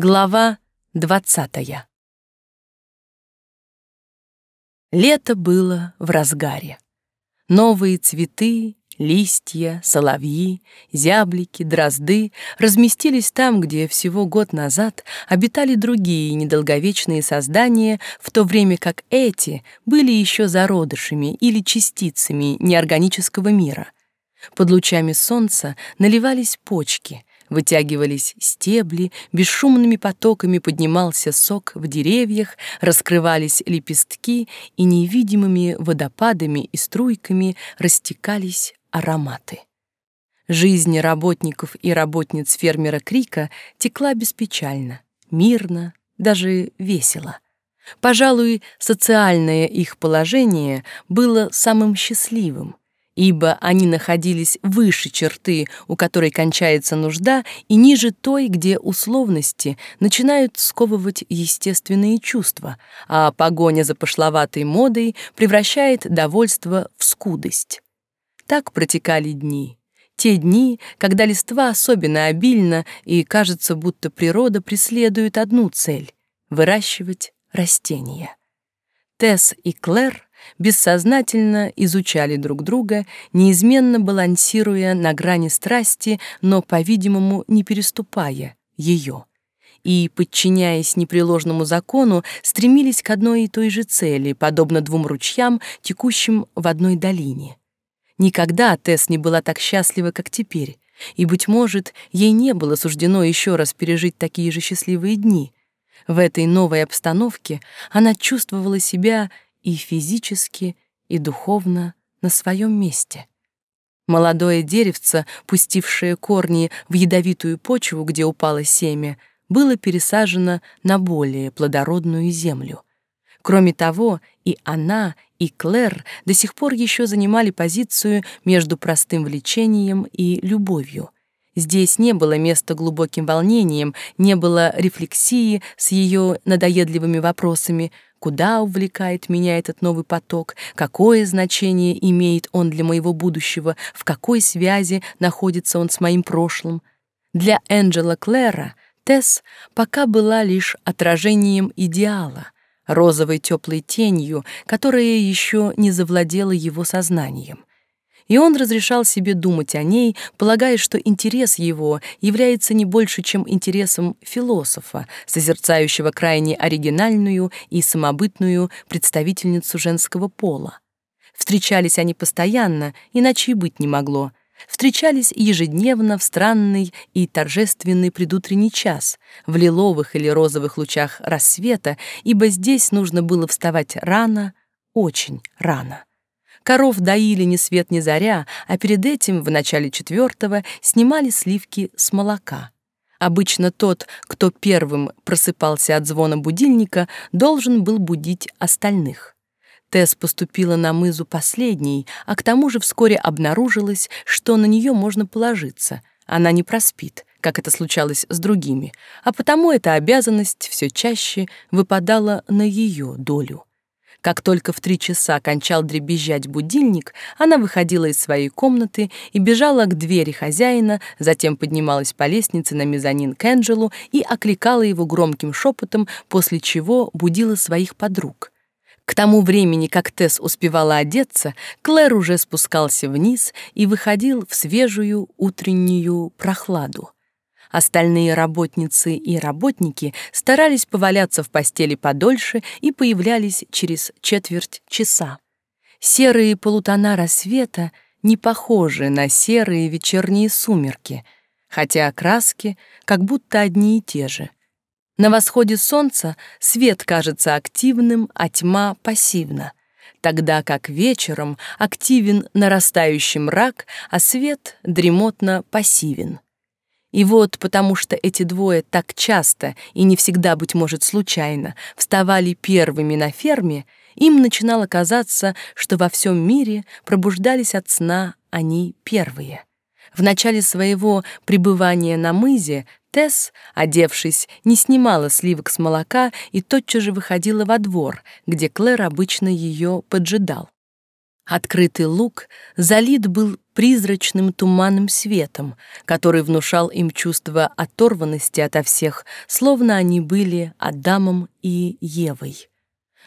Глава двадцатая. Лето было в разгаре. Новые цветы, листья, соловьи, зяблики, дрозды разместились там, где всего год назад обитали другие недолговечные создания, в то время как эти были еще зародышами или частицами неорганического мира. Под лучами солнца наливались почки — вытягивались стебли, бесшумными потоками поднимался сок в деревьях, раскрывались лепестки, и невидимыми водопадами и струйками растекались ароматы. Жизнь работников и работниц фермера Крика текла беспечально, мирно, даже весело. Пожалуй, социальное их положение было самым счастливым — ибо они находились выше черты, у которой кончается нужда, и ниже той, где условности начинают сковывать естественные чувства, а погоня за пошловатой модой превращает довольство в скудость. Так протекали дни. Те дни, когда листва особенно обильно, и кажется, будто природа преследует одну цель — выращивать растения. Тесс и Клэр бессознательно изучали друг друга, неизменно балансируя на грани страсти, но, по-видимому, не переступая ее. И, подчиняясь непреложному закону, стремились к одной и той же цели, подобно двум ручьям, текущим в одной долине. Никогда Тесс не была так счастлива, как теперь, и, быть может, ей не было суждено еще раз пережить такие же счастливые дни. В этой новой обстановке она чувствовала себя и физически, и духовно на своем месте. Молодое деревце, пустившее корни в ядовитую почву, где упало семя, было пересажено на более плодородную землю. Кроме того, и она, и Клэр до сих пор еще занимали позицию между простым влечением и любовью. Здесь не было места глубоким волнениям, не было рефлексии с ее надоедливыми вопросами — Куда увлекает меня этот новый поток? Какое значение имеет он для моего будущего? В какой связи находится он с моим прошлым? Для Энджела Клэра Тесс пока была лишь отражением идеала, розовой теплой тенью, которая еще не завладела его сознанием и он разрешал себе думать о ней, полагая, что интерес его является не больше, чем интересом философа, созерцающего крайне оригинальную и самобытную представительницу женского пола. Встречались они постоянно, иначе и быть не могло. Встречались ежедневно в странный и торжественный предутренний час, в лиловых или розовых лучах рассвета, ибо здесь нужно было вставать рано, очень рано. Коров доили ни свет ни заря, а перед этим, в начале четвертого, снимали сливки с молока. Обычно тот, кто первым просыпался от звона будильника, должен был будить остальных. Тесс поступила на мызу последней, а к тому же вскоре обнаружилось, что на нее можно положиться. Она не проспит, как это случалось с другими, а потому эта обязанность все чаще выпадала на ее долю. Как только в три часа кончал дребезжать будильник, она выходила из своей комнаты и бежала к двери хозяина, затем поднималась по лестнице на мезонин к Энджелу и окликала его громким шепотом, после чего будила своих подруг. К тому времени, как Тесс успевала одеться, Клэр уже спускался вниз и выходил в свежую утреннюю прохладу. Остальные работницы и работники старались поваляться в постели подольше и появлялись через четверть часа. Серые полутона рассвета не похожи на серые вечерние сумерки, хотя окраски как будто одни и те же. На восходе солнца свет кажется активным, а тьма — пассивна, тогда как вечером активен нарастающий мрак, а свет дремотно пассивен. И вот потому что эти двое так часто и не всегда, быть может, случайно вставали первыми на ферме, им начинало казаться, что во всем мире пробуждались от сна они первые. В начале своего пребывания на мызе Тесс, одевшись, не снимала сливок с молока и тотчас же выходила во двор, где Клэр обычно ее поджидал. Открытый луг залит был призрачным туманным светом, который внушал им чувство оторванности ото всех, словно они были Адамом и Евой.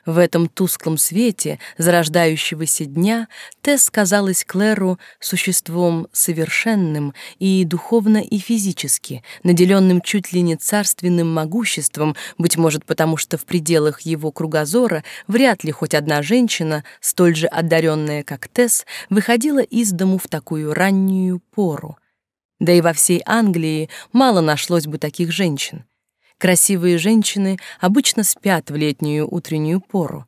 В этом тусклом свете зарождающегося дня Тесс казалась Клэру существом совершенным и духовно, и физически, наделенным чуть ли не царственным могуществом, быть может, потому что в пределах его кругозора вряд ли хоть одна женщина, столь же одаренная, как Тесс, выходила из дому в такую раннюю пору. Да и во всей Англии мало нашлось бы таких женщин. Красивые женщины обычно спят в летнюю утреннюю пору.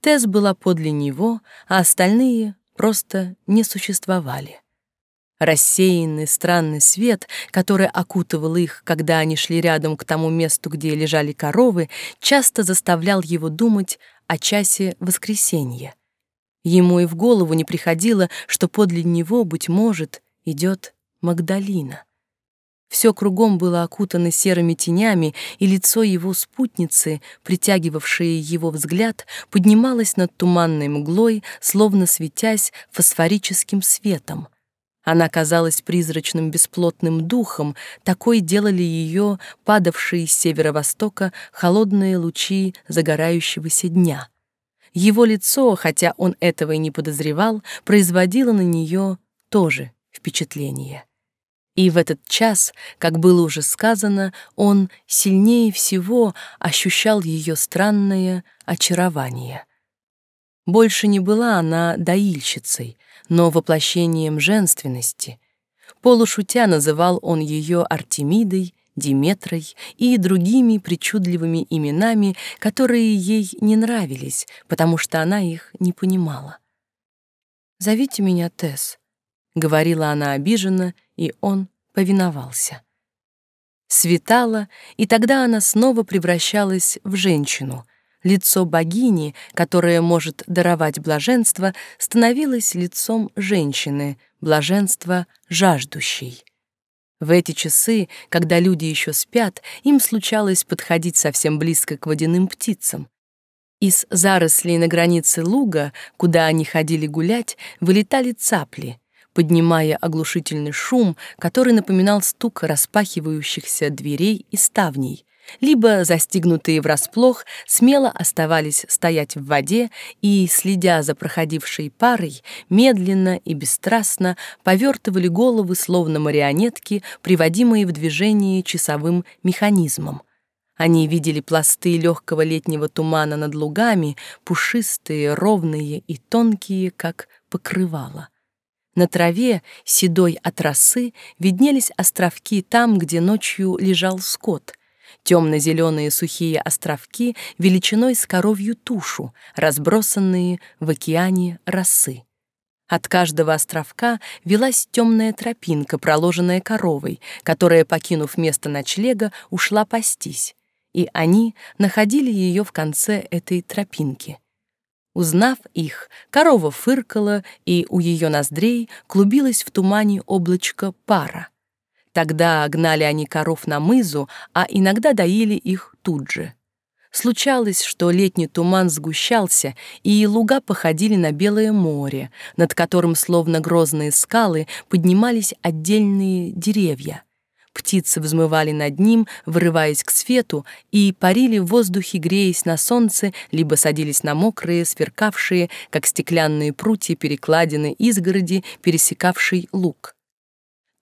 Тесс была подле него, а остальные просто не существовали. Рассеянный странный свет, который окутывал их, когда они шли рядом к тому месту, где лежали коровы, часто заставлял его думать о часе воскресенья. Ему и в голову не приходило, что подле него, быть может, идет Магдалина. Все кругом было окутано серыми тенями, и лицо его спутницы, притягивавшее его взгляд, поднималось над туманной мглой, словно светясь фосфорическим светом. Она казалась призрачным бесплотным духом, такой делали ее падавшие с северо-востока холодные лучи загорающегося дня. Его лицо, хотя он этого и не подозревал, производило на нее тоже впечатление. И в этот час, как было уже сказано, он сильнее всего ощущал ее странное очарование. Больше не была она доильщицей, но воплощением женственности. Полушутя называл он ее Артемидой, Диметрой и другими причудливыми именами, которые ей не нравились, потому что она их не понимала. «Зовите меня Тесс», — говорила она обиженно, и он повиновался. Светало, и тогда она снова превращалась в женщину. Лицо богини, которая может даровать блаженство, становилось лицом женщины, блаженство жаждущей. В эти часы, когда люди еще спят, им случалось подходить совсем близко к водяным птицам. Из зарослей на границе луга, куда они ходили гулять, вылетали цапли, поднимая оглушительный шум, который напоминал стук распахивающихся дверей и ставней, либо, застигнутые врасплох, смело оставались стоять в воде и, следя за проходившей парой, медленно и бесстрастно повертывали головы, словно марионетки, приводимые в движение часовым механизмом. Они видели пласты легкого летнего тумана над лугами, пушистые, ровные и тонкие, как покрывало. На траве, седой от росы, виднелись островки там, где ночью лежал скот. Темно-зеленые сухие островки величиной с коровью тушу, разбросанные в океане росы. От каждого островка велась темная тропинка, проложенная коровой, которая, покинув место ночлега, ушла пастись. И они находили ее в конце этой тропинки. Узнав их, корова фыркала, и у ее ноздрей клубилось в тумане облачко пара. Тогда гнали они коров на мызу, а иногда доили их тут же. Случалось, что летний туман сгущался, и луга походили на белое море, над которым, словно грозные скалы, поднимались отдельные деревья — Птицы взмывали над ним, вырываясь к свету, и парили в воздухе, греясь на солнце, либо садились на мокрые, сверкавшие, как стеклянные прутья перекладины изгороди, пересекавший луг.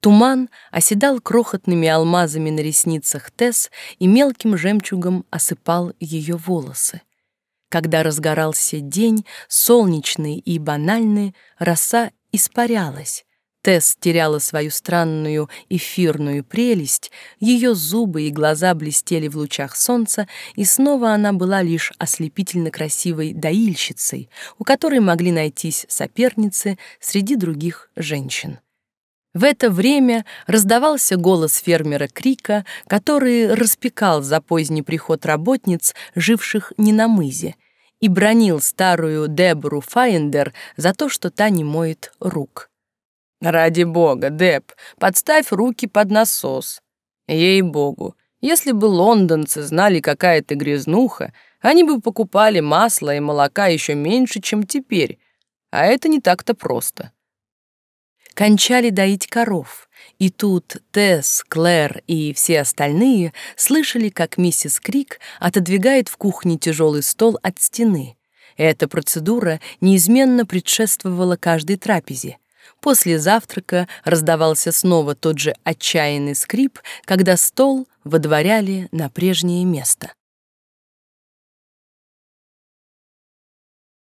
Туман оседал крохотными алмазами на ресницах Тесс и мелким жемчугом осыпал ее волосы. Когда разгорался день, солнечный и банальный, роса испарялась, Тесс теряла свою странную эфирную прелесть, ее зубы и глаза блестели в лучах солнца, и снова она была лишь ослепительно красивой доильщицей, у которой могли найтись соперницы среди других женщин. В это время раздавался голос фермера Крика, который распекал за поздний приход работниц, живших не на мызе, и бронил старую Дебору Файендер за то, что та не моет рук. «Ради бога, Деп, подставь руки под насос. Ей-богу, если бы лондонцы знали, какая ты грязнуха, они бы покупали масло и молока еще меньше, чем теперь. а это не так-то просто. Кончали доить коров, и тут Тесс, Клэр и все остальные слышали, как миссис Крик отодвигает в кухне тяжелый стол от стены. Эта процедура неизменно предшествовала каждой трапезе. После завтрака раздавался снова тот же отчаянный скрип, когда стол водворяли на прежнее место.